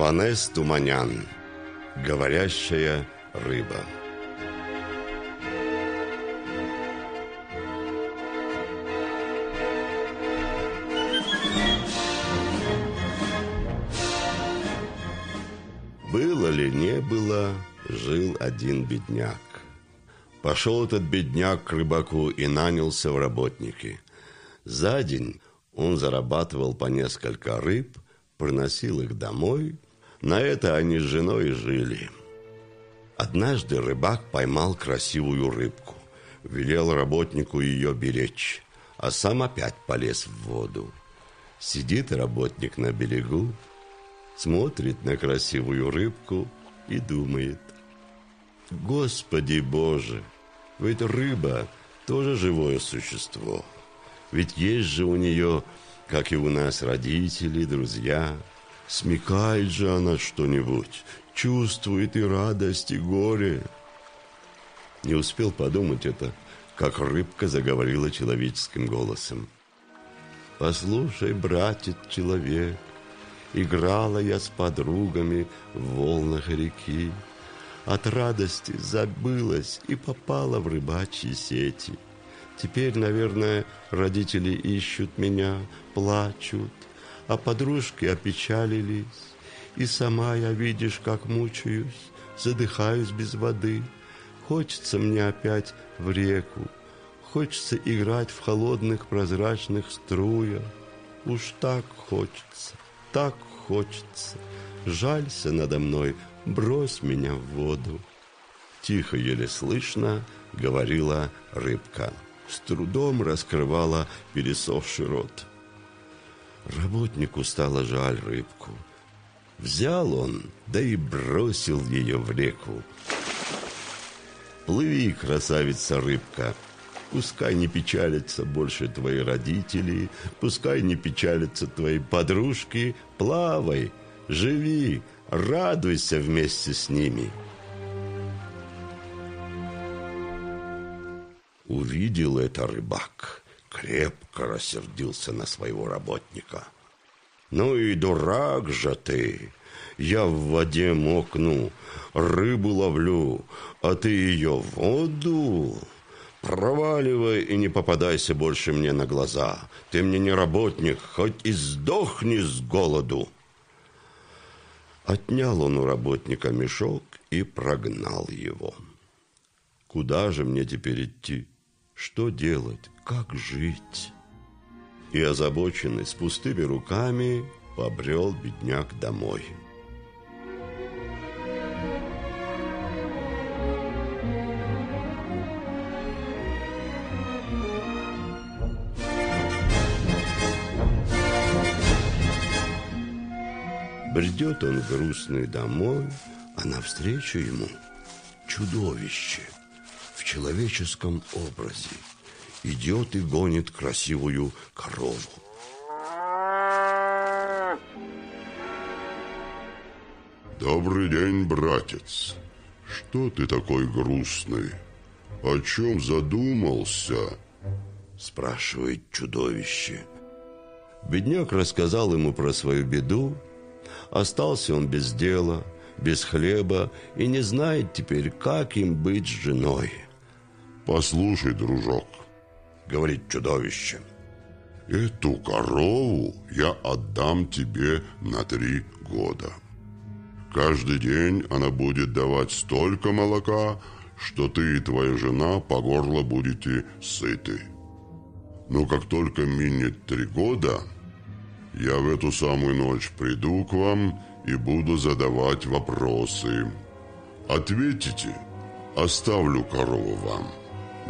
Аванес Туманян. Говорящая рыба. Было ли, не было, жил один бедняк. Пошел этот бедняк к рыбаку и нанялся в работники. За день он зарабатывал по несколько рыб, приносил их домой. На это они с женой жили. Однажды рыбак поймал красивую рыбку, велел работнику ее беречь, а сам опять полез в воду. Сидит работник на берегу, смотрит на красивую рыбку и думает, «Господи Боже, ведь рыба тоже живое существо, ведь есть же у нее, как и у нас, родители, друзья, смекает же она что-нибудь, чувствует и радость, и горе». Не успел подумать это, как рыбка заговорила человеческим голосом. «Послушай, братец, человек, Играла я с подругами в волнах реки. От радости забылась и попала в рыбачьи сети. Теперь, наверное, родители ищут меня, плачут, а подружки опечалились. И сама я, видишь, как мучаюсь, задыхаюсь без воды. Хочется мне опять в реку, хочется играть в холодных прозрачных струях. Уж так хочется так хочется. Жалься надо мной, брось меня в воду. Тихо, еле слышно, говорила рыбка. С трудом раскрывала пересохший рот. Работнику стало жаль рыбку. Взял он, да и бросил ее в реку. Плыви, красавица рыбка, Пускай не печалятся больше твои родители, пускай не печалятся твои подружки. Плавай, живи, радуйся вместе с ними. Увидел это рыбак, крепко рассердился на своего работника. «Ну и дурак же ты! Я в воде мокну, рыбу ловлю, а ты ее в воду!» Проваливай и не попадайся больше мне на глаза. Ты мне не работник, хоть и сдохни с голоду. Отнял он у работника мешок и прогнал его. Куда же мне теперь идти? Что делать? Как жить? И озабоченный с пустыми руками побрел бедняк домой. Бредет он грустный домой, а навстречу ему чудовище в человеческом образе. Идет и гонит красивую корову. Добрый день, братец. Что ты такой грустный? О чем задумался? Спрашивает чудовище. Бедняк рассказал ему про свою беду, Остался он без дела, без хлеба и не знает теперь, как им быть с женой. «Послушай, дружок», — говорит чудовище, — «эту корову я отдам тебе на три года. Каждый день она будет давать столько молока, что ты и твоя жена по горло будете сыты. Но как только минет три года, я в эту самую ночь приду к вам и буду задавать вопросы. Ответите, оставлю корову вам.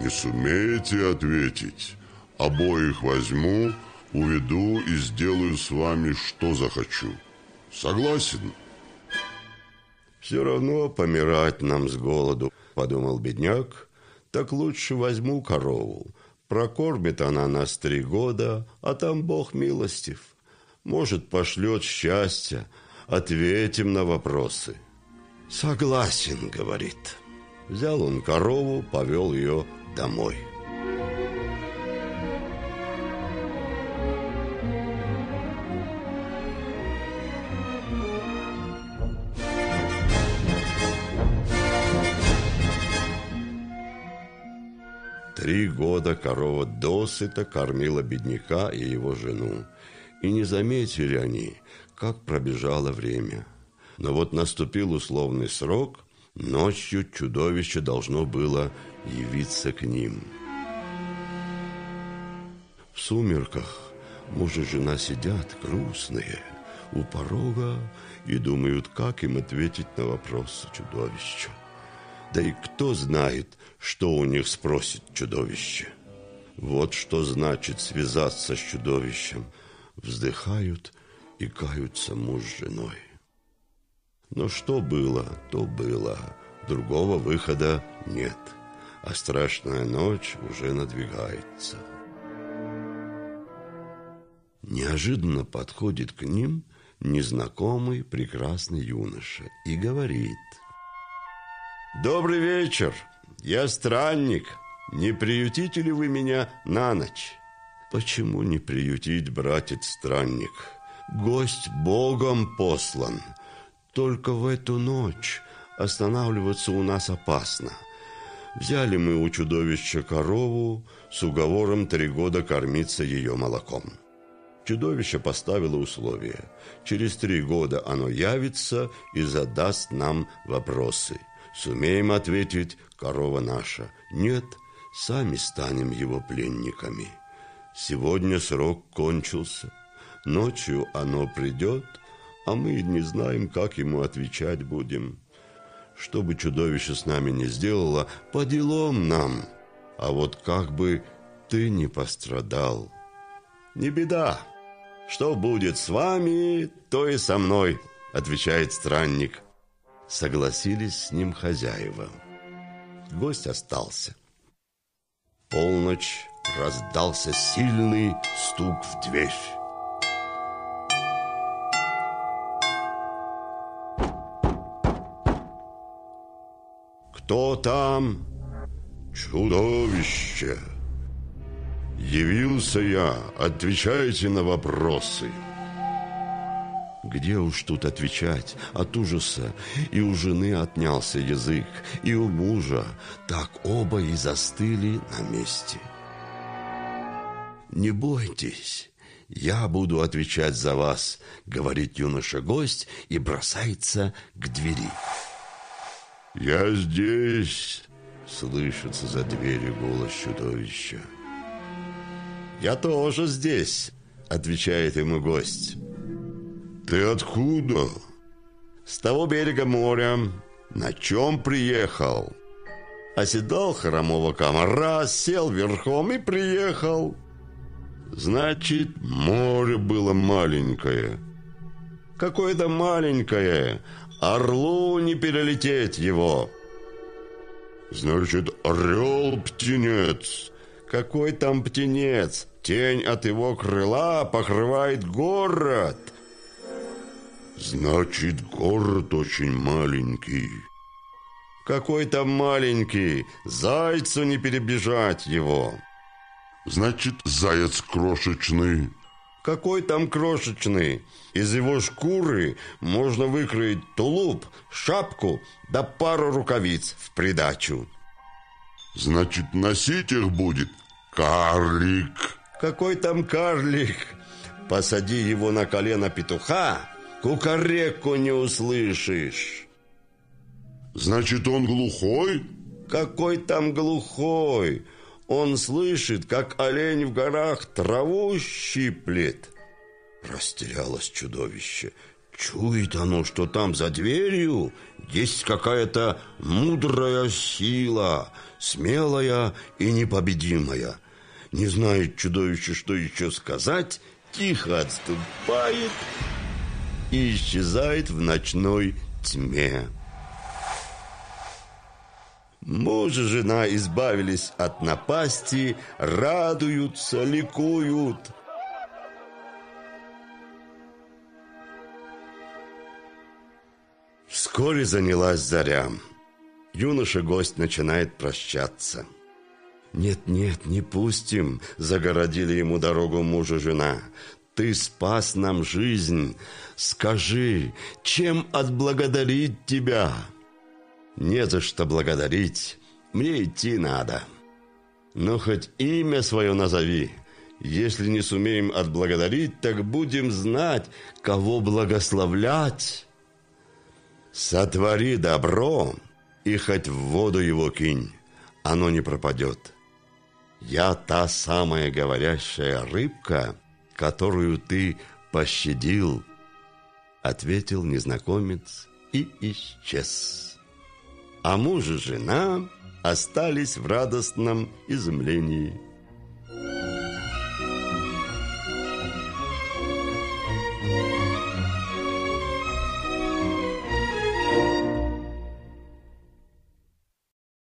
Не сумеете ответить, обоих возьму, уведу и сделаю с вами, что захочу. Согласен? Все равно помирать нам с голоду, подумал бедняк. Так лучше возьму корову. Прокормит она нас три года, а там Бог милостив. Может, пошлет счастье. Ответим на вопросы. Согласен, говорит. Взял он корову, повел ее домой. Три года корова досыта кормила бедняка и его жену. И не заметили они, как пробежало время. Но вот наступил условный срок, ночью чудовище должно было явиться к ним. В сумерках муж и жена сидят грустные у порога и думают, как им ответить на вопросы чудовища. Да и кто знает, что у них спросит чудовище. Вот что значит связаться с чудовищем. Вздыхают и каются муж с женой. Но что было, то было. Другого выхода нет. А страшная ночь уже надвигается. Неожиданно подходит к ним незнакомый прекрасный юноша и говорит – Добрый вечер. Я странник. Не приютите ли вы меня на ночь? Почему не приютить, братец-странник? Гость Богом послан. Только в эту ночь останавливаться у нас опасно. Взяли мы у чудовища корову с уговором три года кормиться ее молоком. Чудовище поставило условие. Через три года оно явится и задаст нам вопросы – Сумеем ответить, корова наша. Нет, сами станем его пленниками. Сегодня срок кончился. Ночью оно придет, а мы не знаем, как ему отвечать будем. Что бы чудовище с нами не сделало, по делам нам. А вот как бы ты не пострадал. Не беда. Что будет с вами, то и со мной, отвечает странник согласились с ним хозяева. Гость остался. Полночь раздался сильный стук в дверь. «Кто там?» «Чудовище!» «Явился я, отвечайте на вопросы!» Где уж тут отвечать от ужаса? И у жены отнялся язык, и у мужа. Так оба и застыли на месте. «Не бойтесь, я буду отвечать за вас», — говорит юноша-гость и бросается к двери. «Я здесь», — слышится за дверью голос чудовища. «Я тоже здесь», — отвечает ему гость. Ты откуда? С того берега моря. На чем приехал? Оседал хромого комара, сел верхом и приехал. Значит, море было маленькое. Какое-то маленькое. Орлу не перелететь его. Значит, орел-птенец. Какой там птенец? Тень от его крыла покрывает город. Значит, город очень маленький. Какой там маленький? Зайцу не перебежать его. Значит, заяц крошечный. Какой там крошечный? Из его шкуры можно выкроить тулуп, шапку да пару рукавиц в придачу. Значит, носить их будет карлик. Какой там карлик? Посади его на колено петуха, Кукареку не услышишь. Значит, он глухой? Какой там глухой? Он слышит, как олень в горах траву щиплет. Растерялось чудовище. Чует оно, что там за дверью есть какая-то мудрая сила, смелая и непобедимая. Не знает чудовище, что еще сказать, тихо отступает и исчезает в ночной тьме. Муж и жена избавились от напасти, радуются, ликуют. Вскоре занялась заря. Юноша-гость начинает прощаться. «Нет-нет, не пустим», — загородили ему дорогу муж и жена. Ты спас нам жизнь. Скажи, чем отблагодарить тебя? Не за что благодарить. Мне идти надо. Ну, хоть имя свое назови. Если не сумеем отблагодарить, так будем знать, кого благословлять. Сотвори добро, и хоть в воду его кинь, оно не пропадет. Я та самая говорящая рыбка, которую ты пощадил, ответил незнакомец и исчез. А муж и жена остались в радостном изумлении.